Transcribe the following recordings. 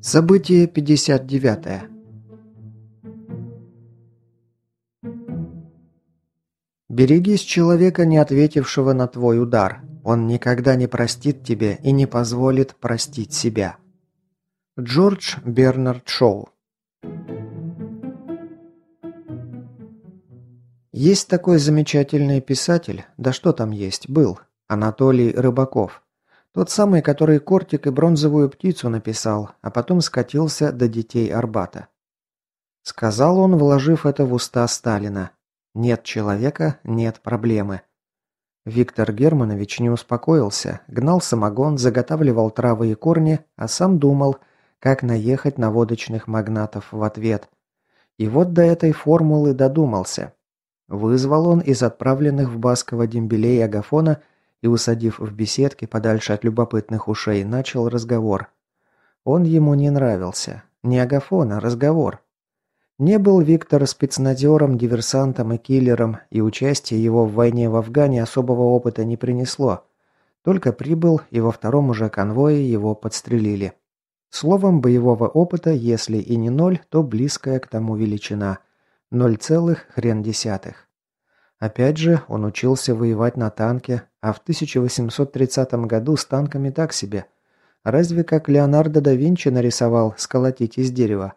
Событие 59. Берегись человека, не ответившего на твой удар. Он никогда не простит тебе и не позволит простить себя. Джордж Бернард Шоу Есть такой замечательный писатель, да что там есть, был, Анатолий Рыбаков. Тот самый, который «Кортик» и «Бронзовую птицу» написал, а потом скатился до «Детей Арбата». Сказал он, вложив это в уста Сталина. «Нет человека – нет проблемы». Виктор Германович не успокоился, гнал самогон, заготавливал травы и корни, а сам думал, как наехать на водочных магнатов в ответ. И вот до этой формулы додумался. Вызвал он из отправленных в Басково дембелей Агафона – и, усадив в беседке подальше от любопытных ушей, начал разговор. Он ему не нравился. Не агафон, а разговор. Не был Виктор спецназером, диверсантом и киллером, и участие его в войне в Афгане особого опыта не принесло. Только прибыл, и во втором уже конвое его подстрелили. Словом, боевого опыта, если и не ноль, то близкая к тому величина. Ноль целых хрен десятых. Опять же, он учился воевать на танке, а в 1830 году с танками так себе. Разве как Леонардо да Винчи нарисовал сколотить из дерева.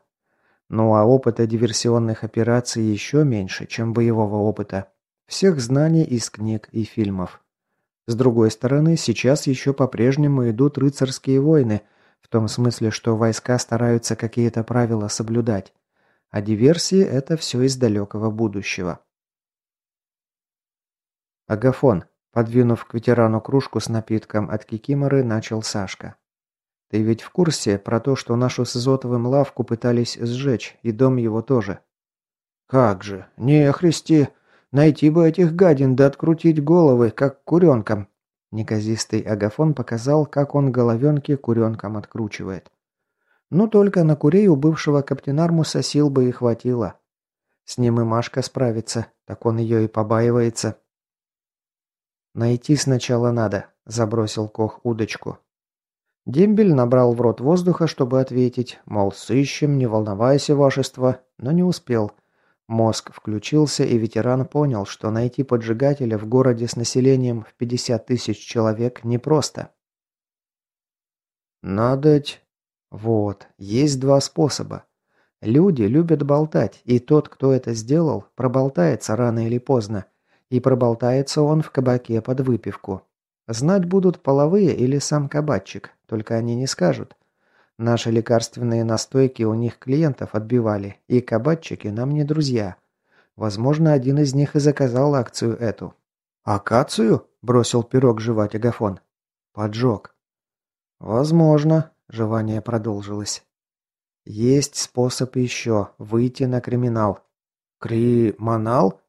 Ну а опыта диверсионных операций еще меньше, чем боевого опыта. Всех знаний из книг и фильмов. С другой стороны, сейчас еще по-прежнему идут рыцарские войны, в том смысле, что войска стараются какие-то правила соблюдать. А диверсии – это все из далекого будущего. Агафон. Подвинув к ветерану кружку с напитком от кикиморы, начал Сашка. «Ты ведь в курсе про то, что нашу с Изотовым лавку пытались сжечь, и дом его тоже?» «Как же! Не, Христи! Найти бы этих гадин да открутить головы, как куренкам!» Неказистый Агафон показал, как он головенки куренкам откручивает. Ну, только на курей у бывшего каптенармуса сил бы и хватило. С ним и Машка справится, так он ее и побаивается. «Найти сначала надо», – забросил Кох удочку. Дембель набрал в рот воздуха, чтобы ответить, мол, сыщем, не волновайся, вашество, но не успел. Мозг включился, и ветеран понял, что найти поджигателя в городе с населением в 50 тысяч человек непросто. «Надоть...» Вот, есть два способа. Люди любят болтать, и тот, кто это сделал, проболтается рано или поздно – и проболтается он в кабаке под выпивку. Знать будут половые или сам кабачик, только они не скажут. Наши лекарственные настойки у них клиентов отбивали, и кабачики нам не друзья. Возможно, один из них и заказал акцию эту. «Акацию?» – бросил пирог жевать Агафон. «Поджог». «Возможно», – жевание продолжилось. «Есть способ еще – выйти на криминал». «Кримонал?»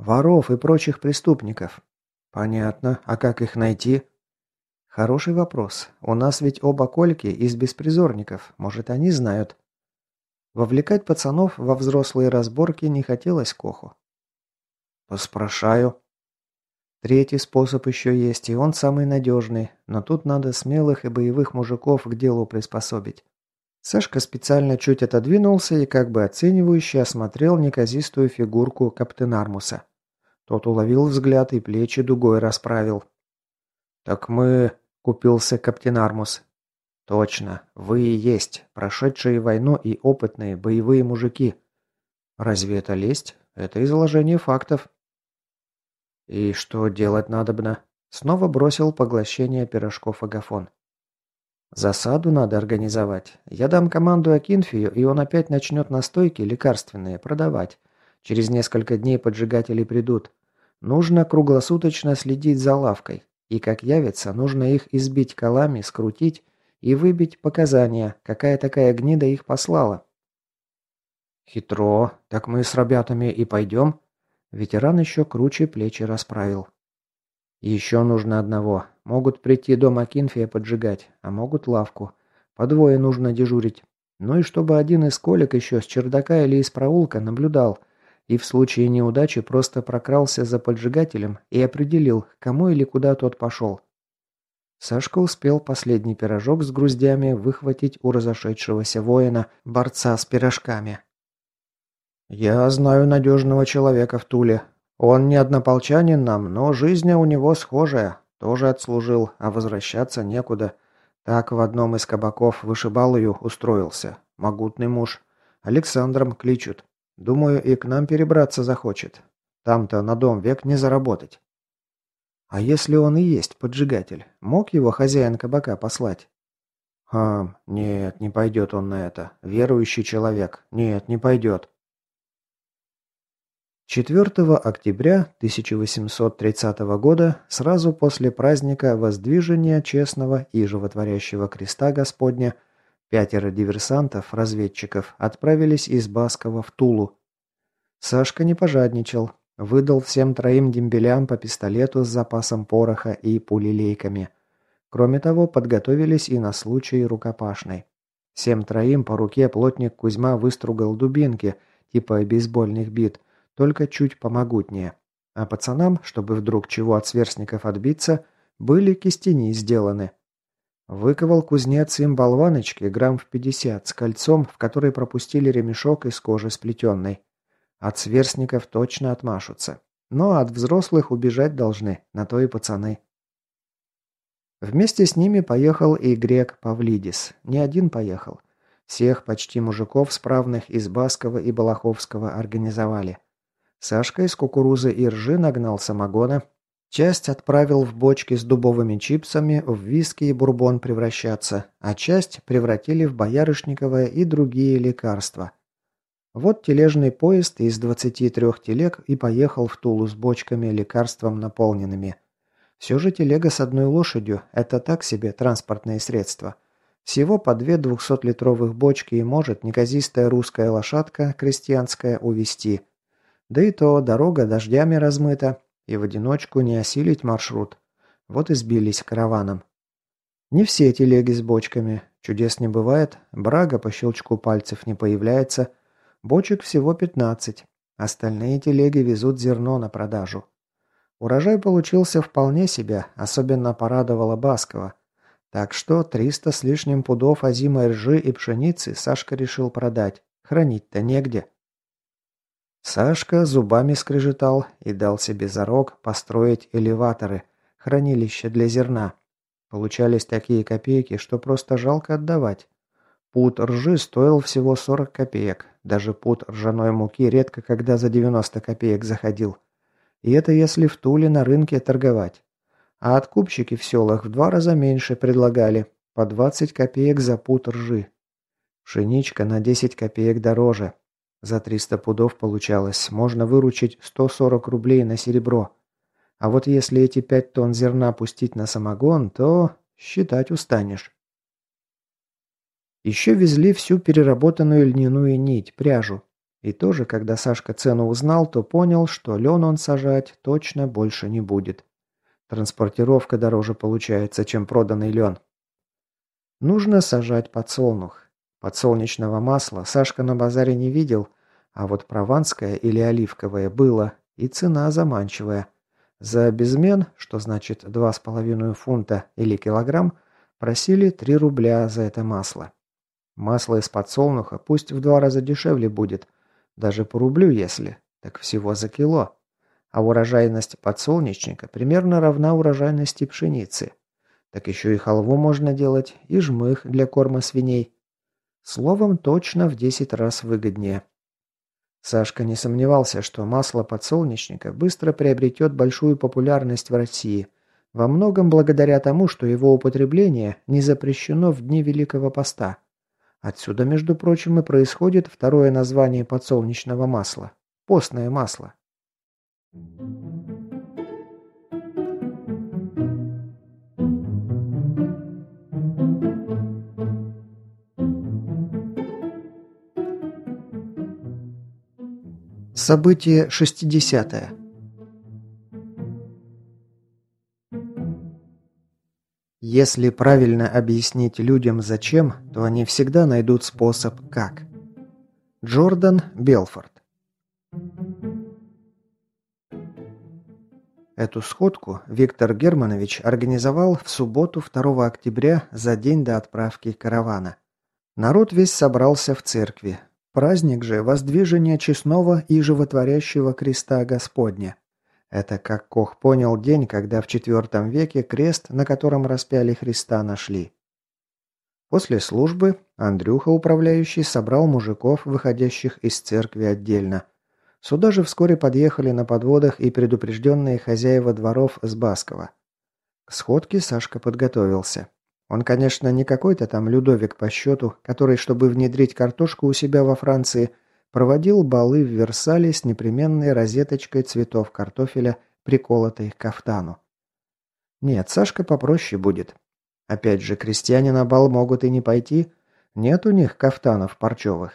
Воров и прочих преступников. Понятно. А как их найти? Хороший вопрос. У нас ведь оба Кольки из беспризорников. Может, они знают. Вовлекать пацанов во взрослые разборки не хотелось Коху. Поспрашаю. Третий способ еще есть, и он самый надежный, но тут надо смелых и боевых мужиков к делу приспособить. Сашка специально чуть отодвинулся и как бы оценивающе осмотрел неказистую фигурку Каптенармуса. Тот уловил взгляд и плечи дугой расправил. «Так мы...» — купился Каптен Армус. «Точно. Вы и есть. Прошедшие войну и опытные боевые мужики. Разве это лесть? Это изложение фактов». «И что делать надобно?» Снова бросил поглощение пирожков Агафон. «Засаду надо организовать. Я дам команду Акинфию, и он опять начнет настойки лекарственные продавать. Через несколько дней поджигатели придут. Нужно круглосуточно следить за лавкой. И как явится, нужно их избить колами, скрутить и выбить показания, какая такая гнида их послала. Хитро. Так мы с ребятами и пойдем? Ветеран еще круче плечи расправил. Еще нужно одного. Могут прийти дом Акинфия поджигать, а могут лавку. По двое нужно дежурить. Ну и чтобы один из колик еще с чердака или из проулка наблюдал, и в случае неудачи просто прокрался за поджигателем и определил, кому или куда тот пошел. Сашка успел последний пирожок с груздями выхватить у разошедшегося воина, борца с пирожками. «Я знаю надежного человека в Туле. Он не однополчанин нам, но жизнь у него схожая. Тоже отслужил, а возвращаться некуда. Так в одном из кабаков вышибалою устроился. Могутный муж. Александром кличут. Думаю, и к нам перебраться захочет. Там-то на дом век не заработать». А если он и есть поджигатель, мог его хозяин кабака послать? А, нет, не пойдет он на это. Верующий человек. Нет, не пойдет. 4 октября 1830 года, сразу после праздника воздвижения честного и животворящего креста Господня, пятеро диверсантов, разведчиков, отправились из Баскова в Тулу. Сашка не пожадничал, Выдал всем троим дембелям по пистолету с запасом пороха и пулелейками. Кроме того, подготовились и на случай рукопашной. Всем троим по руке плотник Кузьма выстругал дубинки, типа бейсбольных бит, только чуть помогутнее. А пацанам, чтобы вдруг чего от сверстников отбиться, были кистени сделаны. Выковал кузнец им болваночки грамм в 50 с кольцом, в который пропустили ремешок из кожи сплетенной. От сверстников точно отмашутся. Но от взрослых убежать должны, на то и пацаны. Вместе с ними поехал и грек Павлидис. Не один поехал. Всех почти мужиков справных из Баскова и Балаховского организовали. Сашка из кукурузы и ржи нагнал самогона. Часть отправил в бочки с дубовыми чипсами в виски и бурбон превращаться, а часть превратили в боярышниковое и другие лекарства – вот тележный поезд из 23 телег и поехал в Тулу с бочками лекарством наполненными. Все же телега с одной лошадью – это так себе транспортное средство. Всего по две 200-литровых бочки и может неказистая русская лошадка крестьянская увести. Да и то дорога дождями размыта, и в одиночку не осилить маршрут. Вот и сбились караваном. Не все телеги с бочками. Чудес не бывает, брага по щелчку пальцев не появляется – Бочек всего 15. Остальные телеги везут зерно на продажу. Урожай получился вполне себе, особенно порадовало Баскова. Так что 300 с лишним пудов озимой ржи и пшеницы Сашка решил продать. Хранить-то негде. Сашка зубами скрежетал и дал себе зарок построить элеваторы, хранилище для зерна. Получались такие копейки, что просто жалко отдавать. Пуд ржи стоил всего 40 копеек. Даже пуд ржаной муки редко когда за 90 копеек заходил. И это если в Туле на рынке торговать. А откупщики в селах в два раза меньше предлагали. По 20 копеек за пуд ржи. Пшеничка на 10 копеек дороже. За 300 пудов получалось. Можно выручить 140 рублей на серебро. А вот если эти 5 тонн зерна пустить на самогон, то считать устанешь. Еще везли всю переработанную льняную нить, пряжу. И тоже, когда Сашка цену узнал, то понял, что лен он сажать точно больше не будет. Транспортировка дороже получается, чем проданный лен. Нужно сажать подсолнух. Подсолнечного масла Сашка на базаре не видел, а вот прованское или оливковое было, и цена заманчивая. За безмен, что значит 2,5 фунта или килограмм, просили 3 рубля за это масло. Масло из подсолнуха пусть в два раза дешевле будет, даже по рублю если, так всего за кило. А урожайность подсолнечника примерно равна урожайности пшеницы. Так еще и халву можно делать, и жмых для корма свиней. Словом, точно в 10 раз выгоднее. Сашка не сомневался, что масло подсолнечника быстро приобретет большую популярность в России, во многом благодаря тому, что его употребление не запрещено в дни Великого Поста – Отсюда, между прочим, и происходит второе название подсолнечного масла – постное масло. Событие 60 -е. Если правильно объяснить людям зачем, то они всегда найдут способ как. Джордан Белфорд Эту сходку Виктор Германович организовал в субботу 2 октября за день до отправки каравана. Народ весь собрался в церкви. Праздник же воздвижения честного и животворящего креста Господня. Это, как Кох понял, день, когда в IV веке крест, на котором распяли Христа, нашли. После службы Андрюха, управляющий, собрал мужиков, выходящих из церкви отдельно. Сюда же вскоре подъехали на подводах и предупрежденные хозяева дворов с Баскова. К сходке Сашка подготовился. Он, конечно, не какой-то там Людовик по счету, который, чтобы внедрить картошку у себя во Франции, проводил балы в Версале с непременной розеточкой цветов картофеля, приколотой к кафтану. Нет, Сашка попроще будет. Опять же, крестьяне на бал могут и не пойти. Нет у них кафтанов парчевых.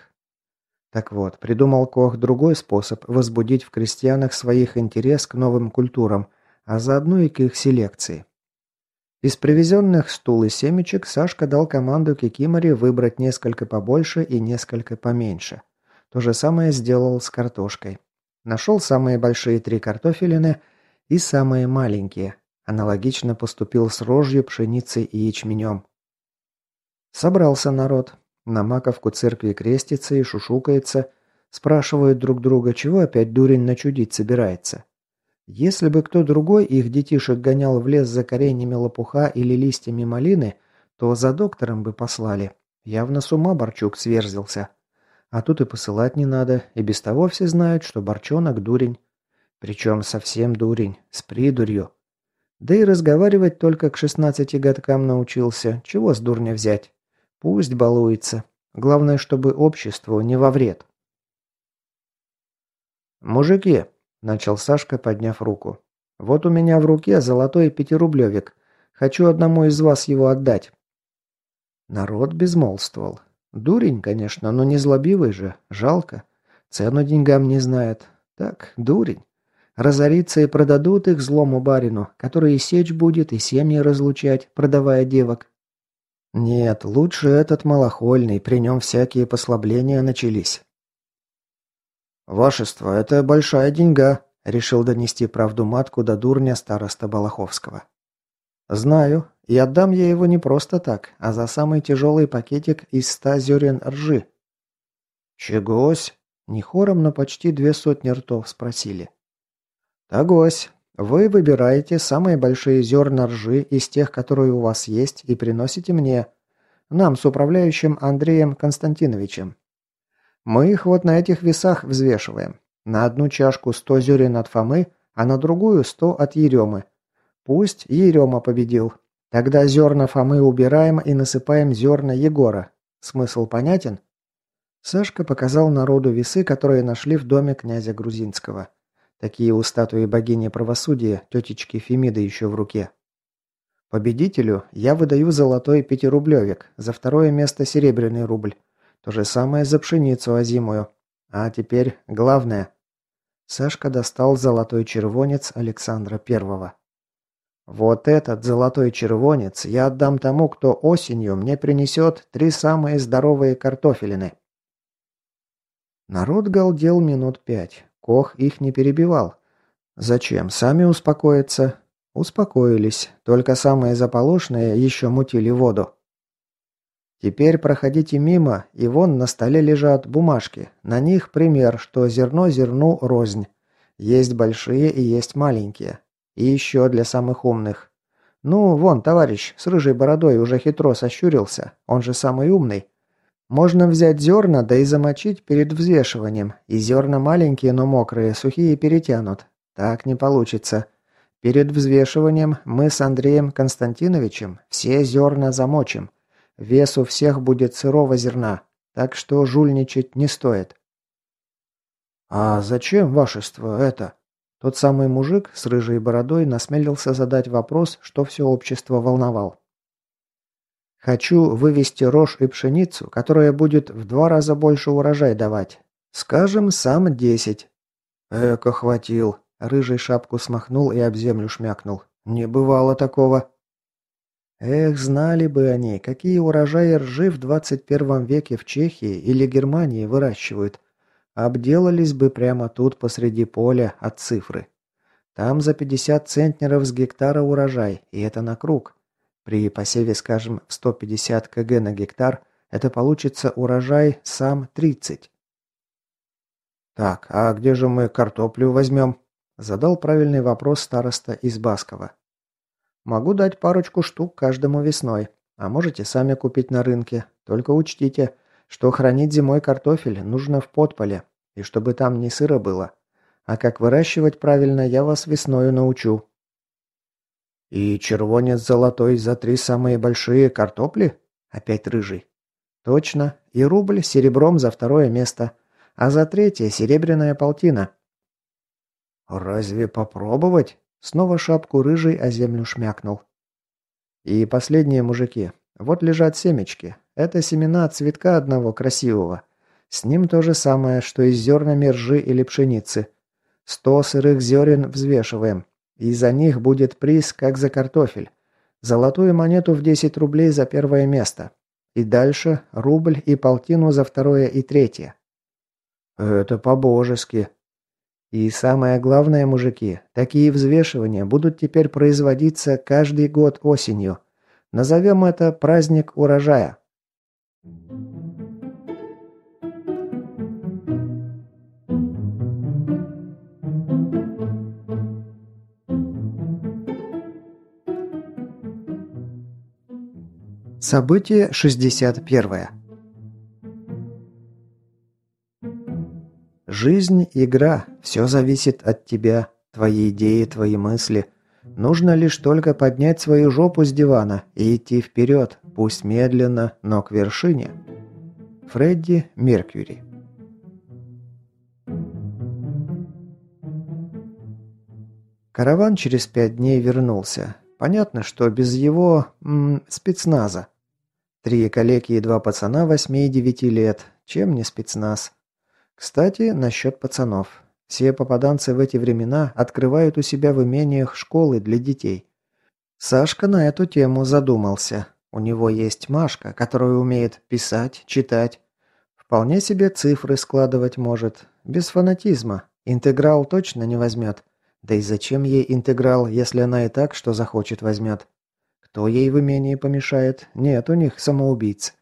Так вот, придумал Кох другой способ возбудить в крестьянах своих интерес к новым культурам, а заодно и к их селекции. Из привезенных стул и семечек Сашка дал команду Кикиморе выбрать несколько побольше и несколько поменьше. То же самое сделал с картошкой. Нашел самые большие три картофелины и самые маленькие. Аналогично поступил с рожью, пшеницей и ячменем. Собрался народ. На маковку церкви крестится и шушукается. Спрашивают друг друга, чего опять дурень начудить собирается. Если бы кто другой их детишек гонял в лес за кореньями лопуха или листьями малины, то за доктором бы послали. Явно с ума Борчук сверзился. А тут и посылать не надо, и без того все знают, что Борчонок дурень. Причем совсем дурень, с придурью. Да и разговаривать только к шестнадцати годкам научился, чего с дурня взять. Пусть балуется. Главное, чтобы обществу не во вред. «Мужики», Начал Сашка, подняв руку. «Вот у меня в руке золотой пятирублевик. Хочу одному из вас его отдать». Народ безмолвствовал. Дурень, конечно, но не злобивый же. Жалко. Цену деньгам не знает. Так, дурень. Разорится и продадут их злому барину, который и сечь будет, и семьи разлучать, продавая девок. Нет, лучше этот малохольный, при нем всякие послабления начались. «Вашество, это большая деньга», — решил донести правду матку до дурня староста Балаховского. «Знаю, и отдам я его не просто так, а за самый тяжелый пакетик из ста зерен ржи». «Чегось?» — не хором, но почти две сотни ртов спросили. «Тогось. Вы выбираете самые большие зерна ржи из тех, которые у вас есть, и приносите мне. Нам с управляющим Андреем Константиновичем. Мы их вот на этих весах взвешиваем. На одну чашку 100 зерен от Фомы, а на другую 100 от Еремы. Пусть Ерема победил. Тогда зерна Фомы убираем и насыпаем зерна Егора. Смысл понятен? Сашка показал народу весы, которые нашли в доме князя Грузинского. Такие у статуи богини правосудия, тетечки Фемиды еще в руке. Победителю я выдаю золотой пятирублевик, за второе место серебряный рубль. То же самое за пшеницу озимую. А теперь главное. Сашка достал золотой червонец Александра Первого. Вот этот золотой червонец я отдам тому, кто осенью мне принесет три самые здоровые картофелины. Народ галдел минут пять. Кох их не перебивал. Зачем? Сами успокоиться? Успокоились. Только самые заполошные еще мутили воду. Теперь проходите мимо, и вон на столе лежат бумажки. На них пример, что зерно зерну рознь. Есть большие и есть маленькие. И еще для самых умных. Ну, вон, товарищ с рыжей бородой уже хитро сощурился. Он же самый умный. Можно взять зерна, да и замочить перед взвешиванием. И зерна маленькие, но мокрые, сухие перетянут. Так не получится. Перед взвешиванием мы с Андреем Константиновичем все зерна замочим. Вес у всех будет сырого зерна, так что жульничать не стоит. «А зачем, вашество, это?» Тот самый мужик с рыжей бородой насмелился задать вопрос, что все общество волновал. «Хочу вывести рожь и пшеницу, которая будет в два раза больше урожай давать. Скажем, сам десять». «Эко хватил». Рыжий шапку смахнул и об землю шмякнул. «Не бывало такого». Эх, знали бы они, какие урожаи ржи в 21 веке в Чехии или Германии выращивают. Обделались бы прямо тут посреди поля от цифры. Там за 50 центнеров с гектара урожай, и это на круг. При посеве, скажем, в 150 кг на гектар, это получится урожай сам 30. «Так, а где же мы картоплю возьмем?» Задал правильный вопрос староста из Баскова. «Могу дать парочку штук каждому весной, а можете сами купить на рынке. Только учтите, что хранить зимой картофель нужно в подполе, и чтобы там не сыро было. А как выращивать правильно, я вас весною научу». «И червонец золотой за три самые большие картопли?» Опять рыжий. «Точно. И рубль серебром за второе место. А за третье серебряная полтина». «Разве попробовать?» Снова шапку рыжий, а землю шмякнул. «И последние мужики. Вот лежат семечки. Это семена цветка одного красивого. С ним то же самое, что и с зернами ржи или пшеницы. Сто сырых зерен взвешиваем. И за них будет приз, как за картофель. Золотую монету в 10 рублей за первое место. И дальше рубль и полтину за второе и третье. Это по-божески. И самое главное, мужики, такие взвешивания будут теперь производиться каждый год осенью. Назовем это праздник урожая. Событие 61. Жизнь – игра, все зависит от тебя, твои идеи, твои мысли. Нужно лишь только поднять свою жопу с дивана и идти вперед, пусть медленно, но к вершине. Фредди Меркьюри Караван через пять дней вернулся. Понятно, что без его... М, спецназа. Три калеки и два пацана восьми и девяти лет. Чем не спецназ? Кстати, насчет пацанов. Все попаданцы в эти времена открывают у себя в имениях школы для детей. Сашка на эту тему задумался. У него есть Машка, которая умеет писать, читать. Вполне себе цифры складывать может. Без фанатизма. Интеграл точно не возьмет. Да и зачем ей интеграл, если она и так, что захочет, возьмет? Кто ей в имении помешает? Нет у них самоубийц.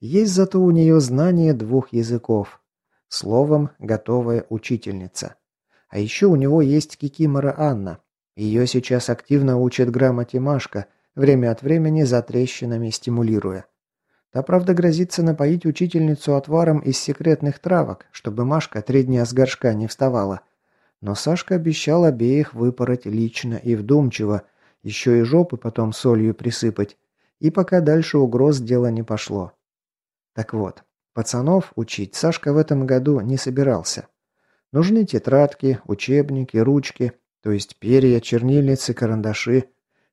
Есть зато у нее знание двух языков. Словом, готовая учительница. А еще у него есть Кикимора Анна. Ее сейчас активно учит грамоте Машка, время от времени за трещинами стимулируя. Та, правда, грозится напоить учительницу отваром из секретных травок, чтобы Машка три дня с горшка не вставала. Но Сашка обещал обеих выпороть лично и вдумчиво, еще и жопы потом солью присыпать. И пока дальше угроз дело не пошло. Так вот, пацанов учить Сашка в этом году не собирался. Нужны тетрадки, учебники, ручки, то есть перья, чернильницы, карандаши.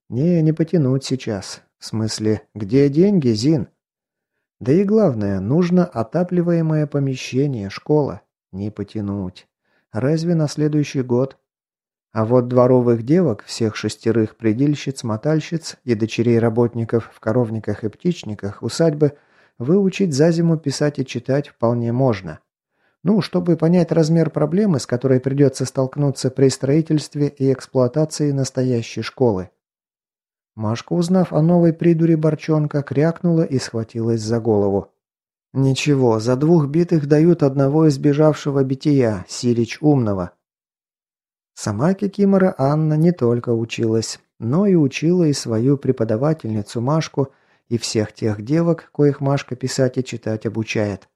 Не, не потянуть сейчас. В смысле, где деньги, Зин? Да и главное, нужно отапливаемое помещение, школа. Не потянуть. Разве на следующий год? А вот дворовых девок, всех шестерых предельщиц, мотальщиц и дочерей работников в коровниках и птичниках усадьбы выучить за зиму писать и читать вполне можно. Ну, чтобы понять размер проблемы, с которой придется столкнуться при строительстве и эксплуатации настоящей школы. Машка, узнав о новой придуре Борчонка, крякнула и схватилась за голову. «Ничего, за двух битых дают одного избежавшего бития, Сирич Умного. Сама Кикимора Анна не только училась, но и учила и свою преподавательницу Машку, и всех тех девок, коих Машка писать и читать обучает.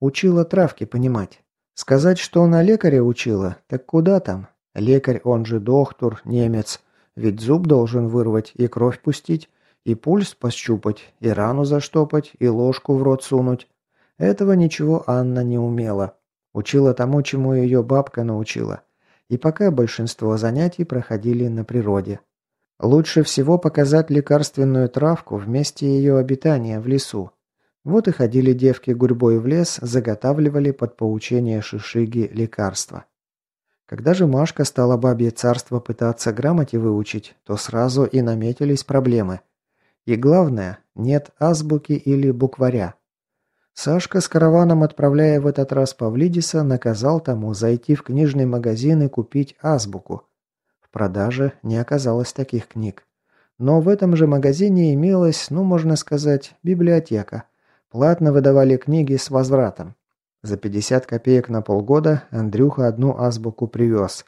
Учила травки понимать. Сказать, что она лекаря учила, так куда там? Лекарь, он же доктор, немец. Ведь зуб должен вырвать и кровь пустить, и пульс пощупать, и рану заштопать, и ложку в рот сунуть. Этого ничего Анна не умела. Учила тому, чему ее бабка научила – и пока большинство занятий проходили на природе. Лучше всего показать лекарственную травку в месте ее обитания в лесу. Вот и ходили девки гурьбой в лес, заготавливали под поучение шишиги лекарства. Когда же Машка стала бабье царство пытаться грамоте выучить, то сразу и наметились проблемы. И главное, нет азбуки или букваря. Сашка с караваном, отправляя в этот раз Павлидиса, наказал тому зайти в книжный магазин и купить азбуку. Продаже не оказалось таких книг. Но в этом же магазине имелась, ну, можно сказать, библиотека. Платно выдавали книги с возвратом. За 50 копеек на полгода Андрюха одну азбуку привез.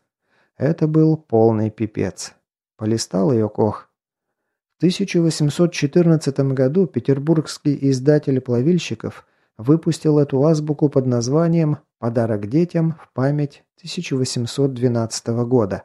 Это был полный пипец. Полистал ее Кох. В 1814 году петербургский издатель плавильщиков выпустил эту азбуку под названием «Подарок детям в память 1812 года».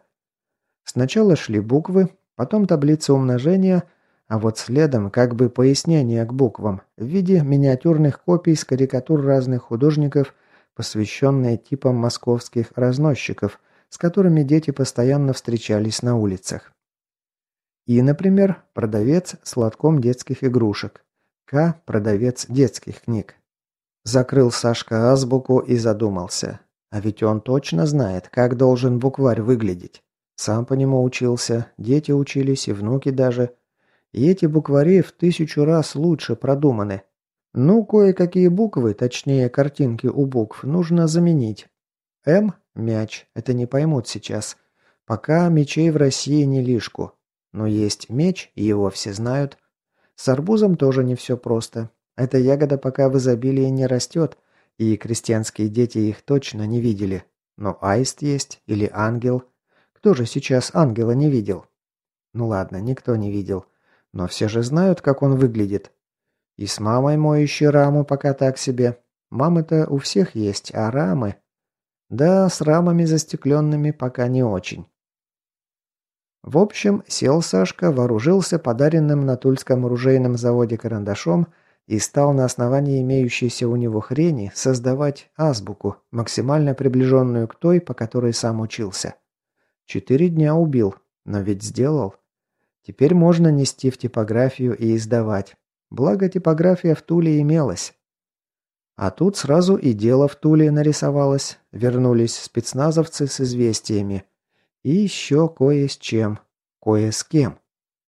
Сначала шли буквы, потом таблица умножения, а вот следом как бы пояснение к буквам в виде миниатюрных копий с карикатур разных художников, посвященные типам московских разносчиков, с которыми дети постоянно встречались на улицах. И, например, продавец с лотком детских игрушек. К. Продавец детских книг. Закрыл Сашка азбуку и задумался. А ведь он точно знает, как должен букварь выглядеть. Сам по нему учился, дети учились и внуки даже. И эти буквари в тысячу раз лучше продуманы. Ну, кое-какие буквы, точнее картинки у букв, нужно заменить. М – мяч, это не поймут сейчас. Пока мечей в России не лишку. Но есть меч, его все знают. С арбузом тоже не все просто. Эта ягода пока в изобилии не растет, и крестьянские дети их точно не видели. Но аист есть или ангел – кто же сейчас ангела не видел? Ну ладно, никто не видел. Но все же знают, как он выглядит. И с мамой моющей раму пока так себе. Мамы-то у всех есть, а рамы... Да, с рамами застекленными пока не очень. В общем, сел Сашка, вооружился подаренным на Тульском оружейном заводе карандашом и стал на основании имеющейся у него хрени создавать азбуку, максимально приближенную к той, по которой сам учился. Четыре дня убил, но ведь сделал. Теперь можно нести в типографию и издавать. Благо типография в Туле имелась. А тут сразу и дело в Туле нарисовалось. Вернулись спецназовцы с известиями. И еще кое с чем. Кое с кем.